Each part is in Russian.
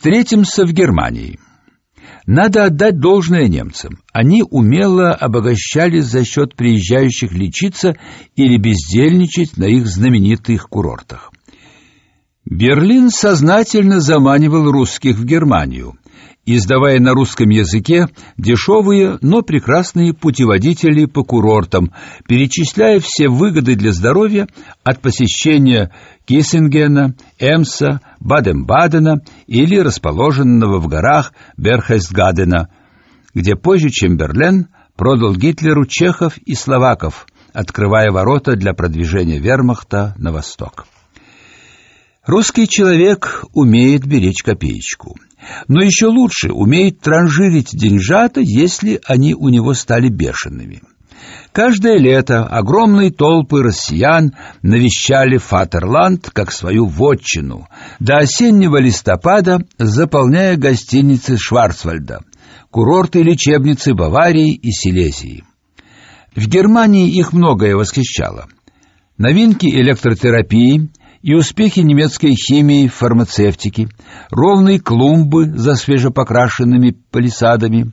Встретимся в Германии. Надо отдать должное немцам. Они умело обогащались за счет приезжающих лечиться или бездельничать на их знаменитых курортах. Берлин сознательно заманивал русских в Германию, издавая на русском языке дешевые, но прекрасные путеводители по курортам, перечисляя все выгоды для здоровья от посещения Киссингена, Эмса, Баден-Бадена или расположенного в горах Берхестгадена, где позже Чемберлен продал Гитлеру чехов и словаков, открывая ворота для продвижения вермахта на восток. Русский человек умеет беречь копеечку, но еще лучше умеет транжирить деньжата, если они у него стали бешеными. Каждое лето огромные толпы россиян навещали Фатерланд как свою вотчину, до осеннего листопада заполняя гостиницы Шварцвальда, курорты и лечебницы Баварии и Силезии. В Германии их многое восхищало. Новинки электротерапии, и успехи немецкой химии, фармацевтики, ровные клумбы за свежепокрашенными палисадами,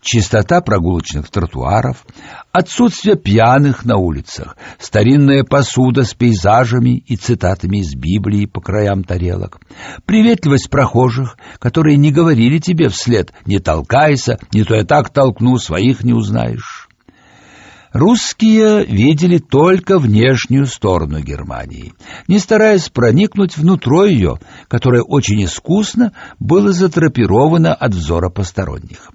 чистота прогулочных тротуаров, отсутствие пьяных на улицах, старинная посуда с пейзажами и цитатами из Библии по краям тарелок, приветливость прохожих, которые не говорили тебе вслед «не толкайся, не то я так толкну, своих не узнаешь». Русские видели только внешнюю сторону Германии, не стараясь проникнуть внутрь ее, которое очень искусно было затрапировано от взора посторонних.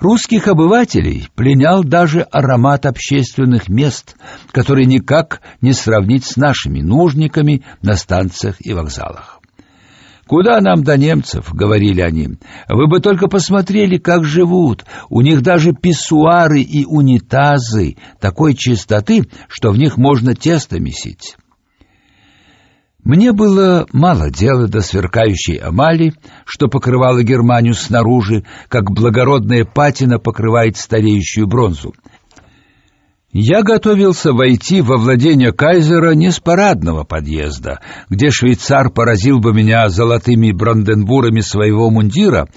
Русских обывателей пленял даже аромат общественных мест, который никак не сравнить с нашими нужниками на станциях и вокзалах. Куда нам до немцев, говорили они. Вы бы только посмотрели, как живут. У них даже писсуары и унитазы такой чистоты, что в них можно тесто месить. Мне было мало дела до сверкающей амали, что покрывала Германию снаружи, как благородная патина покрывает стареющую бронзу. Я готовился войти во владение кайзера не с парадного подъезда, где швейцар поразил бы меня золотыми бранденбурами своего мундира,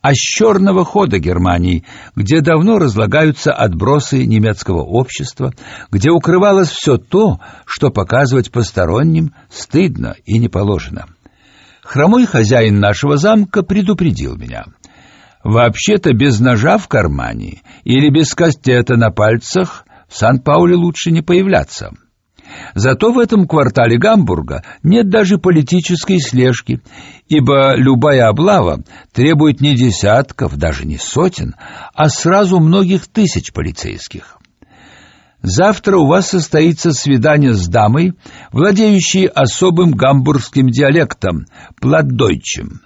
а с черного хода Германии, где давно разлагаются отбросы немецкого общества, где укрывалось все то, что показывать посторонним стыдно и не положено. Хромой хозяин нашего замка предупредил меня. Вообще-то без ножа в кармане или без кастета на пальцах Сан-Пауле лучше не появляться. Зато в этом квартале Гамбурга нет даже политической слежки, ибо любая облава требует не десятков, даже не сотен, а сразу многих тысяч полицейских. Завтра у вас состоится свидание с дамой, владеющей особым гамбургским диалектом, платдойчем.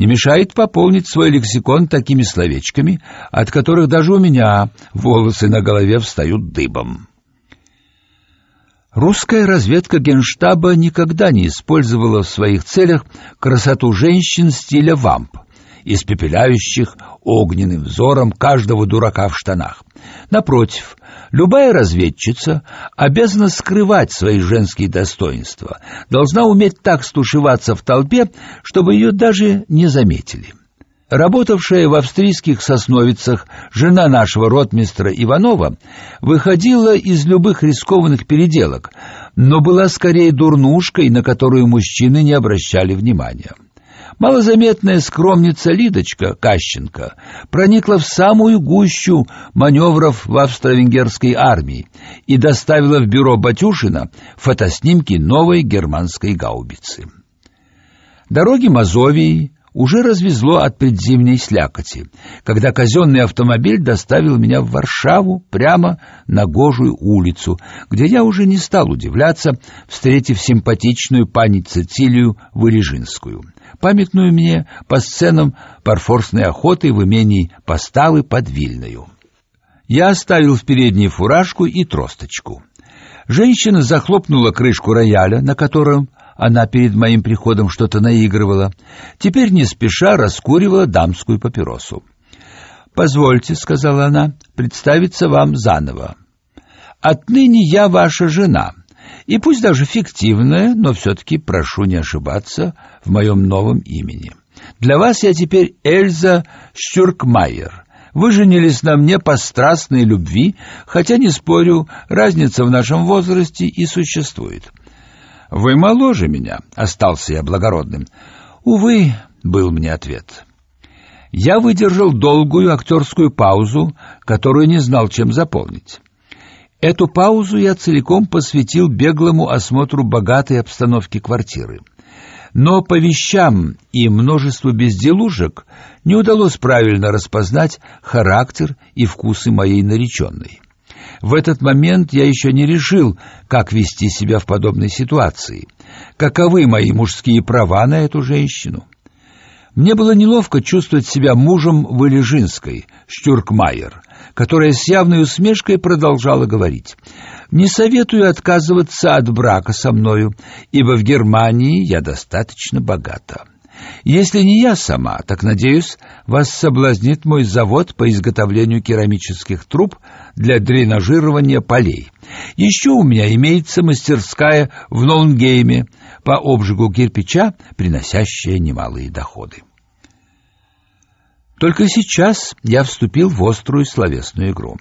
Не мешает пополнить свой лексикон такими словечками, от которых даже у меня волосы на голове встают дыбом. Русская разведка Генштаба никогда не использовала в своих целях красоту женщин стиля вамп, испепеляющих огненным взором каждого дурака в штанах. Напротив, любая разведчица обязана скрывать свои женские достоинства, должна уметь так стушеваться в толпе, чтобы ее даже не заметили. Работавшая в австрийских сосновицах жена нашего ротмистра Иванова выходила из любых рискованных переделок, но была скорее дурнушкой, на которую мужчины не обращали внимания. Малозаметная скромница Лидочка Кащенко проникла в самую гущу маневров в австро-венгерской армии и доставила в бюро Батюшина фотоснимки новой германской гаубицы. Дороги Мазовии уже развезло от предзимней слякоти, когда казенный автомобиль доставил меня в Варшаву прямо на Гожую улицу, где я уже не стал удивляться, встретив симпатичную пани Цицилию Вырежинскую, памятную мне по сценам парфорсной охоты в имении Поставы под Вильною. Я оставил в передней фуражку и тросточку. Женщина захлопнула крышку рояля, на котором она перед моим приходом что-то наигрывала. Теперь не спеша раскуривала дамскую папиросу. «Позвольте», — сказала она, — «представиться вам заново. Отныне я ваша жена, и пусть даже фиктивная, но все-таки прошу не ошибаться в моем новом имени. Для вас я теперь Эльза Штюркмайер. Вы женились на мне по страстной любви, хотя, не спорю, разница в нашем возрасте и существует. Вы моложе меня, остался я благородным. Увы, был мне ответ. Я выдержал долгую актерскую паузу, которую не знал, чем заполнить. Эту паузу я целиком посвятил беглому осмотру богатой обстановки квартиры. Но по вещам и множеству безделушек не удалось правильно распознать характер и вкусы моей нареченной. В этот момент я еще не решил, как вести себя в подобной ситуации. Каковы мои мужские права на эту женщину? Мне было неловко чувствовать себя мужем Вылежинской, Штюркмайер, которая с явной усмешкой продолжала говорить. «Не советую отказываться от брака со мною, ибо в Германии я достаточно богата». Если не я сама, так, надеюсь, вас соблазнит мой завод по изготовлению керамических труб для дренажирования полей. Еще у меня имеется мастерская в Ноунгейме по обжигу кирпича, приносящая немалые доходы. Только сейчас я вступил в острую словесную игру.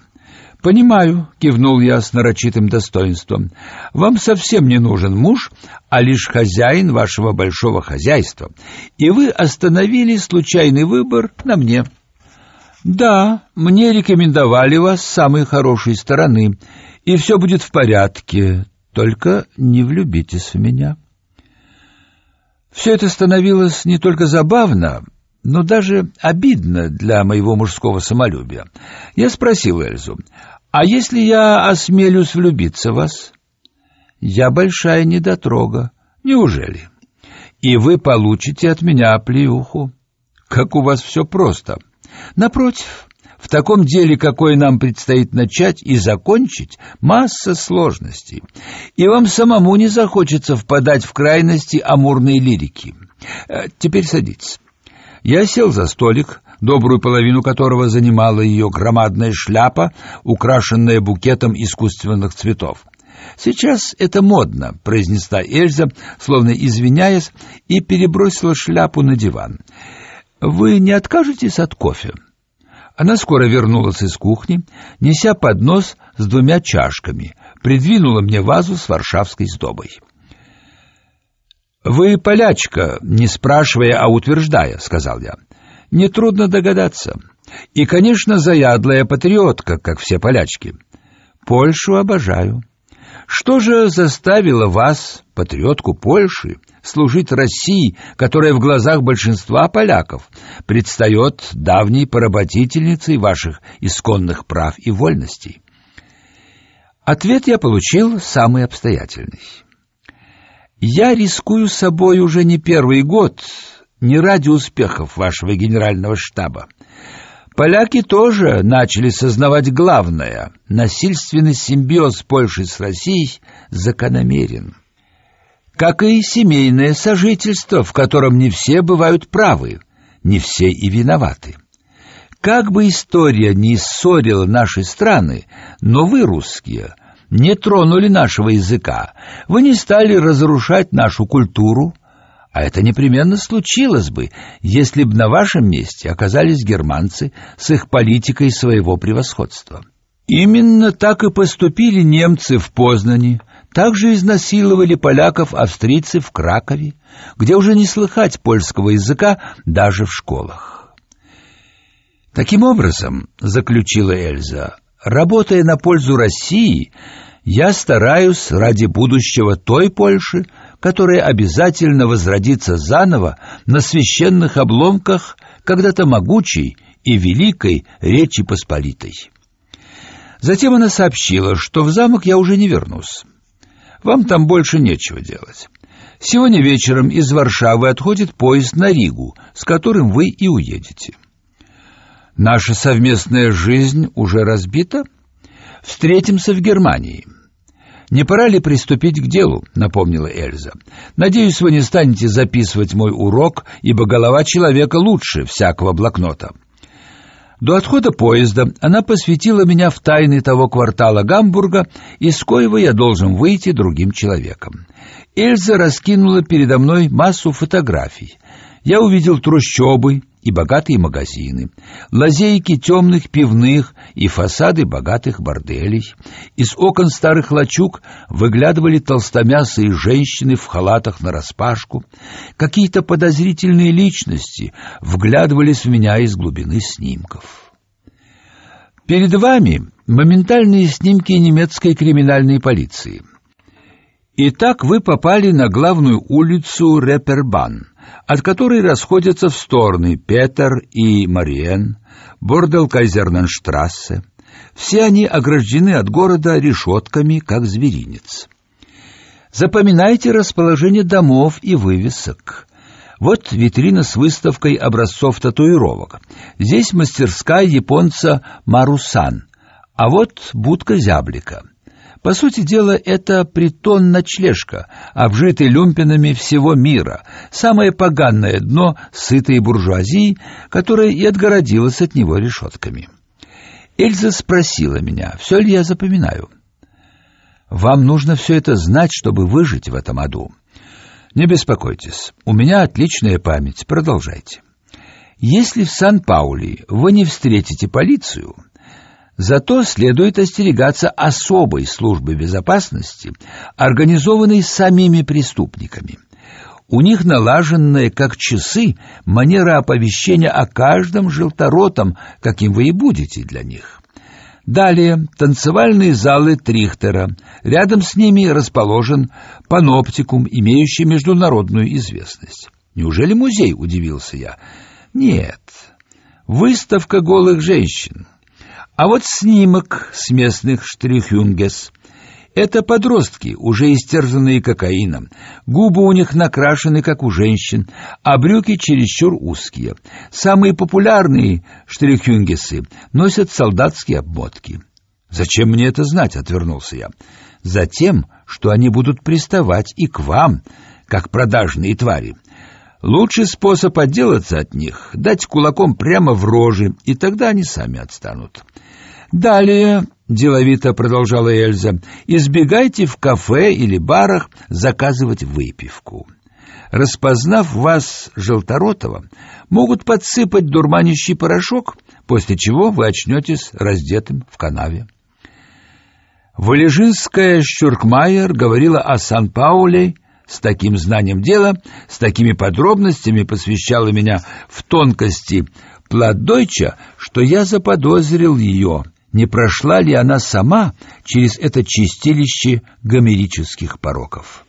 Понимаю, кивнул я с нарочитым достоинством. Вам совсем не нужен муж, а лишь хозяин вашего большого хозяйства, и вы остановили случайный выбор на мне. Да, мне рекомендовали вас с самой хорошей стороны, и все будет в порядке, только не влюбитесь в меня. Все это становилось не только забавно, но даже обидно для моего мужского самолюбия. Я спросил Эльзу, «А если я осмелюсь влюбиться в вас?» «Я большая недотрога. Неужели?» «И вы получите от меня плеуху. Как у вас все просто. Напротив, в таком деле, какое нам предстоит начать и закончить, масса сложностей. И вам самому не захочется впадать в крайности амурной лирики. Э, теперь садитесь. Я сел за столик, добрую половину которого занимала ее громадная шляпа, украшенная букетом искусственных цветов. Сейчас это модно, произнесла Эльза, словно извиняясь, и перебросила шляпу на диван. Вы не откажетесь от кофе? Она скоро вернулась из кухни, неся поднос с двумя чашками, придвинула мне вазу с варшавской сдобой. Вы полячка, не спрашивая, а утверждая, сказал я. Не трудно догадаться. И, конечно, заядлая патриотка, как все полячки. Польшу обожаю. Что же заставило вас, патриотку Польши, служить России, которая в глазах большинства поляков предстает давней поработительницей ваших исконных прав и вольностей? Ответ я получил самый обстоятельный. Я рискую собой уже не первый год, не ради успехов вашего генерального штаба. Поляки тоже начали сознавать главное: насильственный симбиоз Польши с Россией закономерен. Как и семейное сожительство, в котором не все бывают правы, не все и виноваты. Как бы история не ссорила наши страны, но вы, русские, не тронули нашего языка, вы не стали разрушать нашу культуру, а это непременно случилось бы, если бы на вашем месте оказались германцы с их политикой своего превосходства. Именно так и поступили немцы в Познани, также изнасиловали поляков австрийцы в Кракове, где уже не слыхать польского языка даже в школах. Таким образом, заключила Эльза, Работая на пользу России, я стараюсь ради будущего той Польши, которая обязательно возродится заново на священных обломках когда-то могучей и великой Речи Посполитой. Затем она сообщила, что в замок я уже не вернусь. Вам там больше нечего делать. Сегодня вечером из Варшавы отходит поезд на Ригу, с которым вы и уедете. Наша совместная жизнь уже разбита. Встретимся в Германии. Не пора ли приступить к делу, напомнила Эльза. Надеюсь, вы не станете записывать мой урок, ибо голова человека лучше всякого блокнота. До отхода поезда она посвятила меня в тайны того квартала Гамбурга, из коего я должен выйти другим человеком. Эльза раскинула передо мной массу фотографий. Я увидел трущобы и богатые магазины, лазейки темных пивных и фасады богатых борделей. Из окон старых лачуг выглядывали толстомясые женщины в халатах нараспашку. Какие-то подозрительные личности вглядывались в меня из глубины снимков. Перед вами моментальные снимки немецкой криминальной полиции. Итак, вы попали на главную улицу Репербан — от которой расходятся в стороны Петер и Мариен, Бордел-Кайзерненштрассе. Все они ограждены от города решетками, как зверинец. Запоминайте расположение домов и вывесок. Вот витрина с выставкой образцов татуировок. Здесь мастерская японца Марусан, а вот будка зяблика. По сути дела, это притон-ночлежка, обжитый люмпинами всего мира, самое поганное дно сытой буржуазии, которая и отгородилась от него решетками. Эльза спросила меня, все ли я запоминаю. «Вам нужно все это знать, чтобы выжить в этом аду». «Не беспокойтесь, у меня отличная память, продолжайте». «Если в Сан-Паули вы не встретите полицию...» Зато следует остерегаться особой службы безопасности, организованной самими преступниками. У них налаженная, как часы, манера оповещения о каждом желторотом, каким вы и будете для них. Далее танцевальные залы Трихтера. Рядом с ними расположен паноптикум, имеющий международную известность. Неужели музей, удивился я. Нет. Выставка голых женщин. А вот снимок с местных штрихюнгес. Это подростки, уже истерзанные кокаином. Губы у них накрашены, как у женщин, а брюки чересчур узкие. Самые популярные штрихюнгесы носят солдатские обмотки. «Зачем мне это знать?» — отвернулся я. «Затем, что они будут приставать и к вам, как продажные твари. Лучший способ отделаться от них — дать кулаком прямо в рожи, и тогда они сами отстанут». Далее, деловито продолжала Эльза, избегайте в кафе или барах заказывать выпивку. Распознав вас желторотого, могут подсыпать дурманящий порошок, после чего вы очнетесь раздетым в канаве. Валежинская Щуркмайер говорила о Сан-Пауле с таким знанием дела, с такими подробностями посвящала меня в тонкости Платдойча, что я заподозрил ее не прошла ли она сама через это чистилище гомерических пороков.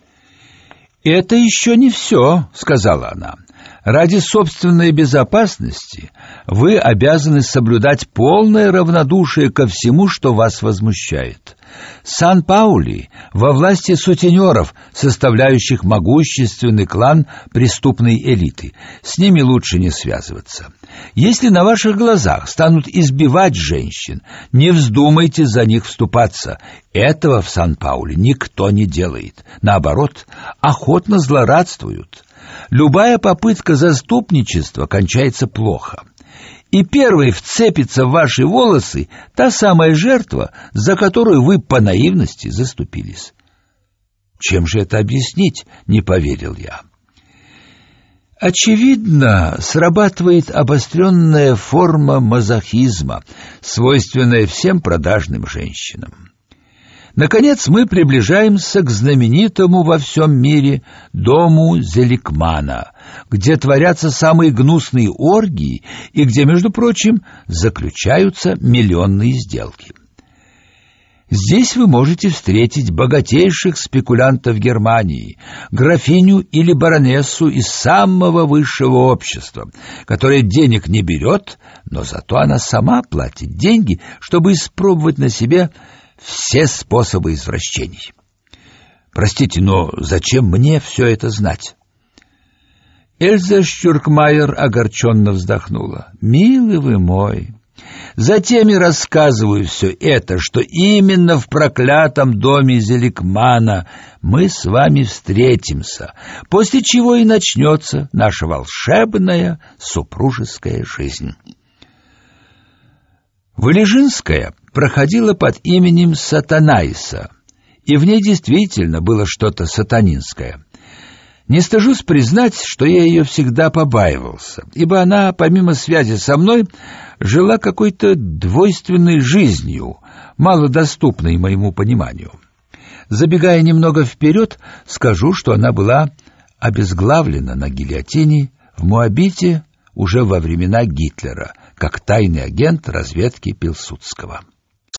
«Это еще не все», — сказала она. «Ради собственной безопасности вы обязаны соблюдать полное равнодушие ко всему, что вас возмущает. Сан-Паули во власти сутенеров, составляющих могущественный клан преступной элиты. С ними лучше не связываться. Если на ваших глазах станут избивать женщин, не вздумайте за них вступаться. Этого в Сан-Пауле никто не делает. Наоборот, охотно злорадствуют. Любая попытка заступничества кончается плохо и первой вцепится в ваши волосы та самая жертва, за которую вы по наивности заступились. Чем же это объяснить, не поверил я. Очевидно, срабатывает обостренная форма мазохизма, свойственная всем продажным женщинам. Наконец мы приближаемся к знаменитому во всем мире дому Зеликмана, где творятся самые гнусные оргии и где, между прочим, заключаются миллионные сделки. Здесь вы можете встретить богатейших спекулянтов Германии, графиню или баронессу из самого высшего общества, которая денег не берет, но зато она сама платит деньги, чтобы испробовать на себе все способы извращений. Простите, но зачем мне все это знать? Эльза Штюркмайер огорченно вздохнула. «Милый вы мой, затем и рассказываю все это, что именно в проклятом доме Зеликмана мы с вами встретимся, после чего и начнется наша волшебная супружеская жизнь». Валежинская проходила под именем Сатанайса, и в ней действительно было что-то сатанинское. Не стыжусь признать, что я ее всегда побаивался, ибо она, помимо связи со мной, жила какой-то двойственной жизнью, малодоступной моему пониманию. Забегая немного вперед, скажу, что она была обезглавлена на гильотине в Моабите уже во времена Гитлера, как тайный агент разведки Пилсудского.